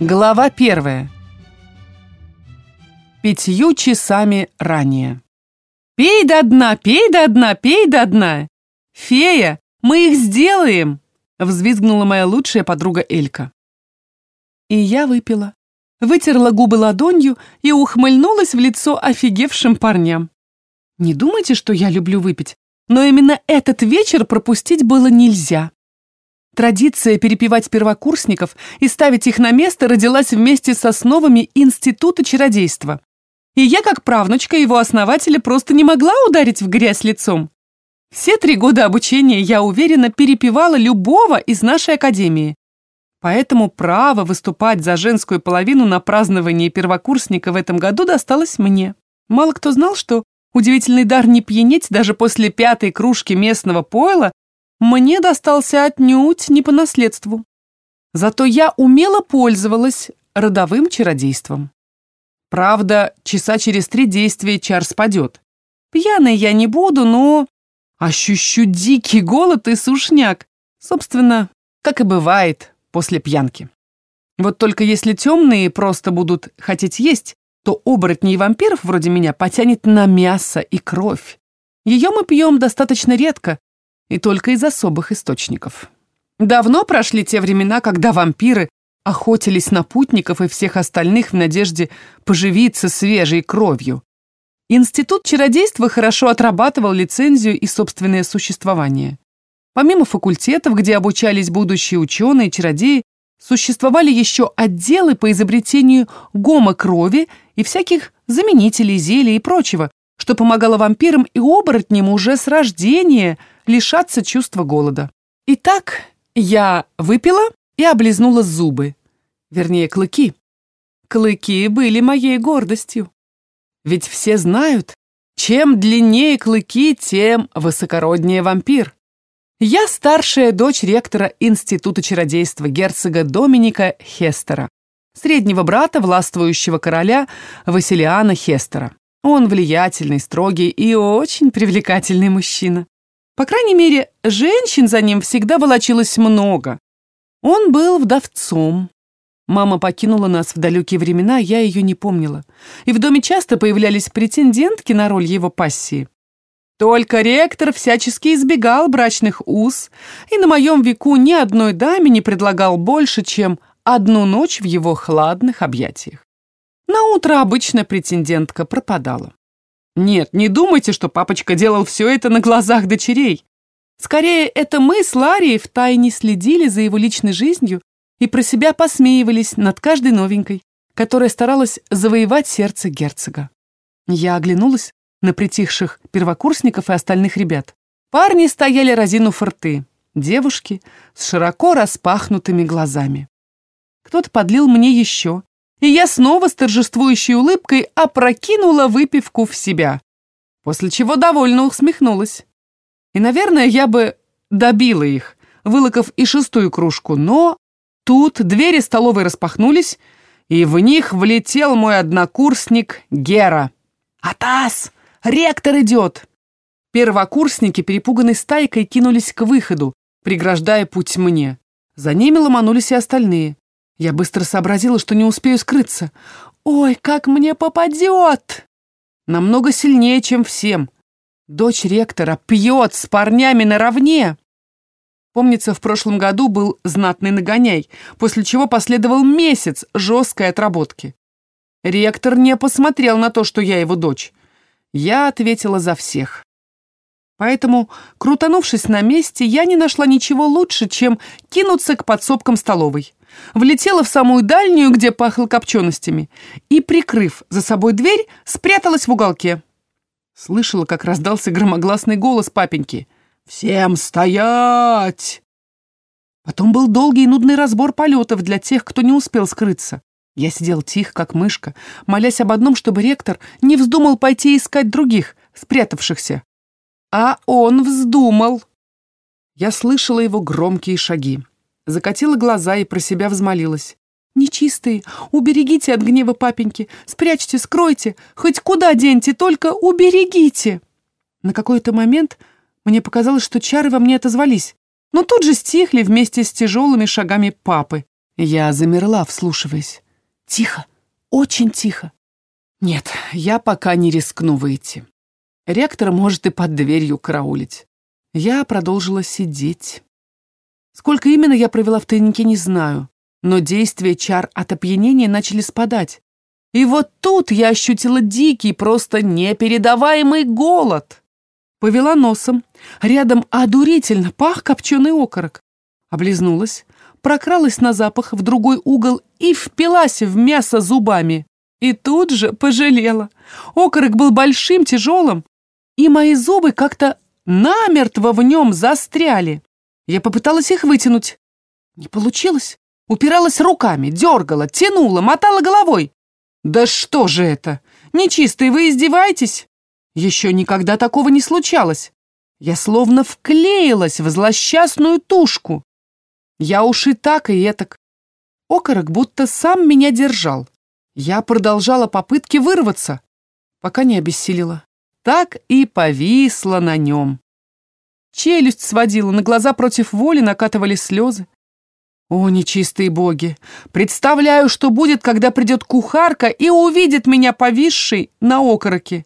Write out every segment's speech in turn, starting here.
Глава первая. Пятью часами ранее. «Пей до дна, пей до дна, пей до дна! Фея, мы их сделаем!» взвизгнула моя лучшая подруга Элька. И я выпила, вытерла губы ладонью и ухмыльнулась в лицо офигевшим парням. Не думайте, что я люблю выпить, но именно этот вечер пропустить было нельзя. Традиция перепевать первокурсников и ставить их на место родилась вместе с основами Института чародейства. И я, как правнучка его основателя, просто не могла ударить в грязь лицом. Все три года обучения, я уверена, перепевала любого из нашей академии. Поэтому право выступать за женскую половину на праздновании первокурсника в этом году досталось мне. Мало кто знал, что удивительный дар не пьянеть даже после пятой кружки местного пойла мне достался отнюдь не по наследству. Зато я умело пользовалась родовым чародейством. Правда, часа через три действие чар спадет. Пьяной я не буду, но ощущу дикий голод и сушняк. Собственно, как и бывает после пьянки. Вот только если темные просто будут хотеть есть, то оборотней и вампиров вроде меня потянет на мясо и кровь. Ее мы пьем достаточно редко, и только из особых источников. Давно прошли те времена, когда вампиры охотились на путников и всех остальных в надежде поживиться свежей кровью. Институт чародейства хорошо отрабатывал лицензию и собственное существование. Помимо факультетов, где обучались будущие ученые, чародеи, существовали еще отделы по изобретению гомо-крови и всяких заменителей, зелий и прочего, что помогало вампирам и оборотням уже с рождения – лишаться чувства голода. Итак, я выпила и облизнула зубы. Вернее, клыки. Клыки были моей гордостью. Ведь все знают, чем длиннее клыки, тем высокороднее вампир. Я старшая дочь ректора Института чародейства герцога Доминика Хестера, среднего брата властвующего короля Василиана Хестера. Он влиятельный, строгий и очень привлекательный мужчина. По крайней мере, женщин за ним всегда волочилось много. Он был вдовцом. Мама покинула нас в далекие времена, я ее не помнила. И в доме часто появлялись претендентки на роль его пассии. Только ректор всячески избегал брачных уз, и на моем веку ни одной даме не предлагал больше, чем одну ночь в его хладных объятиях. На утро обычно претендентка пропадала. Нет, не думайте, что папочка делал все это на глазах дочерей. Скорее, это мы с Ларией втайне следили за его личной жизнью и про себя посмеивались над каждой новенькой, которая старалась завоевать сердце герцога. Я оглянулась на притихших первокурсников и остальных ребят. Парни стояли разину форты, девушки с широко распахнутыми глазами. Кто-то подлил мне еще, и я снова с торжествующей улыбкой опрокинула выпивку в себя, после чего довольно усмехнулась. И, наверное, я бы добила их, вылокав и шестую кружку, но тут двери столовой распахнулись, и в них влетел мой однокурсник Гера. «Атас! Ректор идет!» Первокурсники, перепуганной стайкой, кинулись к выходу, преграждая путь мне. За ними ломанулись и остальные. Я быстро сообразила, что не успею скрыться. «Ой, как мне попадет!» Намного сильнее, чем всем. Дочь ректора пьет с парнями наравне. Помнится, в прошлом году был знатный нагоняй, после чего последовал месяц жесткой отработки. Ректор не посмотрел на то, что я его дочь. Я ответила за всех. Поэтому, крутанувшись на месте, я не нашла ничего лучше, чем кинуться к подсобкам столовой влетела в самую дальнюю, где пахло копченостями, и, прикрыв за собой дверь, спряталась в уголке. Слышала, как раздался громогласный голос папеньки. «Всем стоять!» Потом был долгий и нудный разбор полетов для тех, кто не успел скрыться. Я сидел тихо, как мышка, молясь об одном, чтобы ректор не вздумал пойти искать других, спрятавшихся. А он вздумал. Я слышала его громкие шаги закатила глаза и про себя взмолилась. «Нечистые, уберегите от гнева папеньки, спрячьте, скройте, хоть куда деньте, только уберегите!» На какой-то момент мне показалось, что чары во мне отозвались, но тут же стихли вместе с тяжелыми шагами папы. Я замерла, вслушиваясь. Тихо, очень тихо. Нет, я пока не рискну выйти. Ректор может и под дверью караулить. Я продолжила сидеть. Сколько именно я провела в тайнике, не знаю, но действия чар от опьянения начали спадать. И вот тут я ощутила дикий, просто непередаваемый голод. Повела носом. Рядом одурительно пах копченый окорок. Облизнулась, прокралась на запах в другой угол и впилась в мясо зубами. И тут же пожалела. Окорок был большим, тяжелым, и мои зубы как-то намертво в нем застряли. Я попыталась их вытянуть. Не получилось. Упиралась руками, дергала, тянула, мотала головой. Да что же это? Нечистые вы издеваетесь? Еще никогда такого не случалось. Я словно вклеилась в злосчастную тушку. Я уж и так, и этак. Окорок будто сам меня держал. Я продолжала попытки вырваться, пока не обессилила. Так и повисла на нем. Челюсть сводила, на глаза против воли накатывали слезы. О, нечистые боги! Представляю, что будет, когда придет кухарка и увидит меня повисшей на окороке.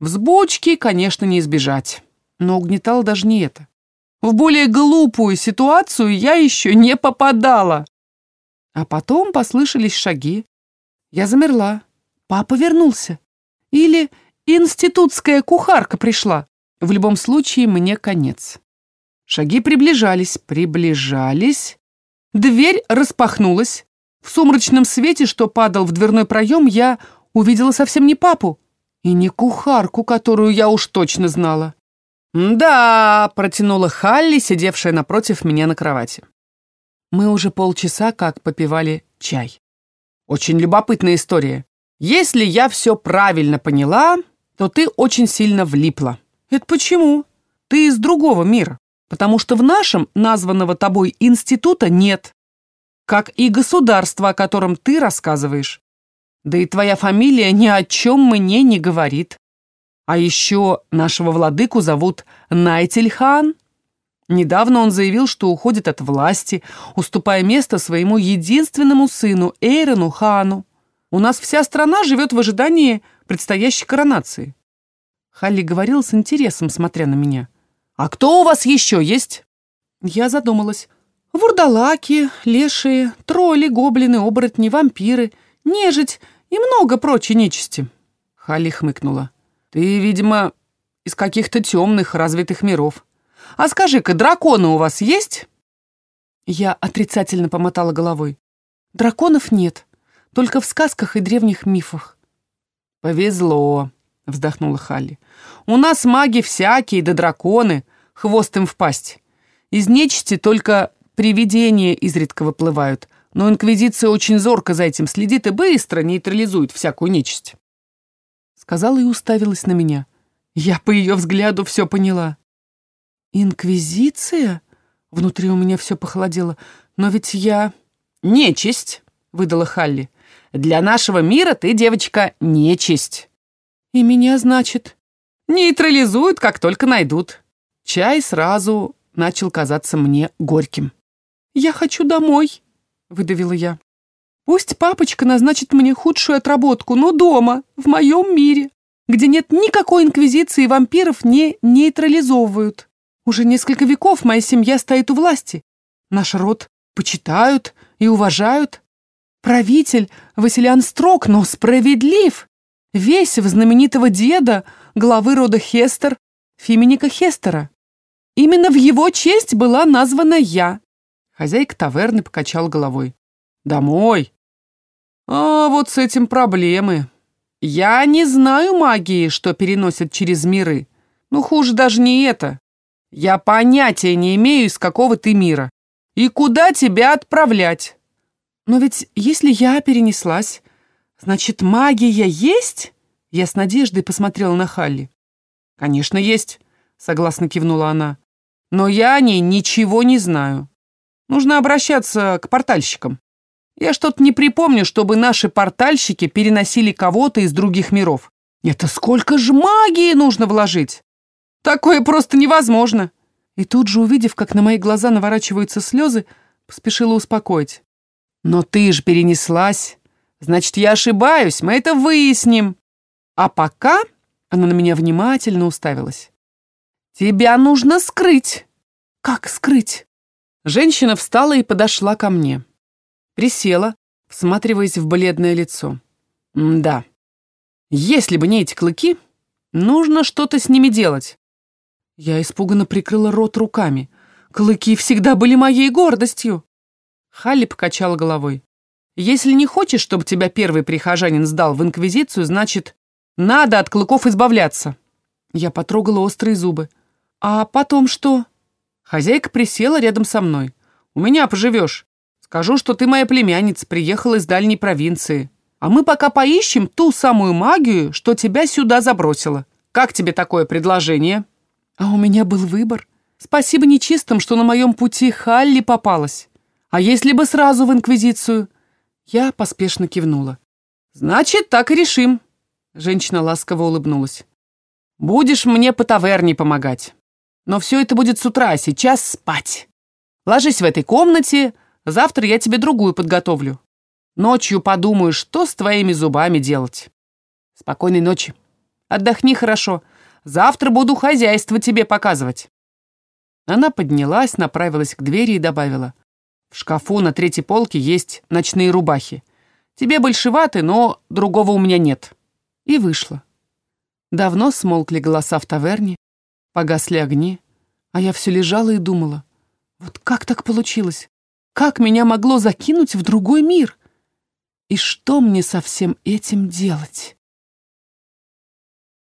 Взбучки, конечно, не избежать. Но угнетало даже не это. В более глупую ситуацию я еще не попадала. А потом послышались шаги. Я замерла. Папа вернулся. Или институтская кухарка пришла. В любом случае, мне конец. Шаги приближались, приближались. Дверь распахнулась. В сумрачном свете, что падал в дверной проем, я увидела совсем не папу и не кухарку, которую я уж точно знала. «Да», — протянула Халли, сидевшая напротив меня на кровати. Мы уже полчаса как попивали чай. Очень любопытная история. Если я все правильно поняла, то ты очень сильно влипла. Это почему? Ты из другого мира потому что в нашем, названного тобой, института нет. Как и государства, о котором ты рассказываешь. Да и твоя фамилия ни о чем мне не говорит. А еще нашего владыку зовут Найтельхан. Недавно он заявил, что уходит от власти, уступая место своему единственному сыну Эйрону Хану. У нас вся страна живет в ожидании предстоящей коронации. Халли говорил с интересом, смотря на меня. «А кто у вас еще есть?» Я задумалась. Вурдалаки, лешие, тролли, гоблины, оборотни, вампиры, нежить и много прочей нечисти. Хали хмыкнула. «Ты, видимо, из каких-то темных, развитых миров. А скажи-ка, драконы у вас есть?» Я отрицательно помотала головой. «Драконов нет, только в сказках и древних мифах». «Повезло», — вздохнула Халли. «У нас маги всякие, да драконы хвост им в пасть. Из нечисти только привидения изредка выплывают, но Инквизиция очень зорко за этим следит и быстро нейтрализует всякую нечисть. Сказала и уставилась на меня. Я по ее взгляду все поняла. «Инквизиция?» Внутри у меня все похолодело. «Но ведь я...» «Нечисть», — выдала Халли. «Для нашего мира ты, девочка, нечисть». «И меня, значит...» «Нейтрализуют, как только найдут. Чай сразу начал казаться мне горьким. «Я хочу домой», — выдавила я. «Пусть папочка назначит мне худшую отработку, но дома, в моем мире, где нет никакой инквизиции и вампиров не нейтрализовывают. Уже несколько веков моя семья стоит у власти. Наш род почитают и уважают. Правитель Василиан строг, но справедлив. Весь в знаменитого деда, главы рода Хестер, Фиминика Хестера. Именно в его честь была названа я. Хозяйка таверны покачал головой. Домой. А вот с этим проблемы. Я не знаю магии, что переносят через миры. Ну, хуже даже не это. Я понятия не имею, из какого ты мира. И куда тебя отправлять. Но ведь если я перенеслась, значит, магия есть? Я с надеждой посмотрела на Халли. «Конечно, есть», — согласно кивнула она. «Но я о ней ничего не знаю. Нужно обращаться к портальщикам. Я что-то не припомню, чтобы наши портальщики переносили кого-то из других миров. Это сколько же магии нужно вложить? Такое просто невозможно!» И тут же, увидев, как на мои глаза наворачиваются слезы, поспешила успокоить. Но ты же перенеслась. Значит, я ошибаюсь, мы это выясним. А пока она на меня внимательно уставилась. Тебя нужно скрыть. Как скрыть? Женщина встала и подошла ко мне. Присела, всматриваясь в бледное лицо. да. Если бы не эти клыки, нужно что-то с ними делать. Я испуганно прикрыла рот руками. Клыки всегда были моей гордостью. Халли покачала головой. Если не хочешь, чтобы тебя первый прихожанин сдал в инквизицию, значит, надо от клыков избавляться. Я потрогала острые зубы. А потом что? Хозяйка присела рядом со мной. У меня поживешь. Скажу, что ты моя племянница, приехала из дальней провинции. А мы пока поищем ту самую магию, что тебя сюда забросила. Как тебе такое предложение? А у меня был выбор. Спасибо нечистым, что на моем пути Халли попалась. А если бы сразу в Инквизицию? Я поспешно кивнула. Значит, так и решим. Женщина ласково улыбнулась. Будешь мне по таверне помогать. Но все это будет с утра, а сейчас спать. Ложись в этой комнате, завтра я тебе другую подготовлю. Ночью подумаю, что с твоими зубами делать. Спокойной ночи. Отдохни хорошо. Завтра буду хозяйство тебе показывать. Она поднялась, направилась к двери и добавила. В шкафу на третьей полке есть ночные рубахи. Тебе большеваты, но другого у меня нет. И вышла. Давно смолкли голоса в таверне, погасли огни, а я все лежала и думала. Вот как так получилось? Как меня могло закинуть в другой мир? И что мне со всем этим делать?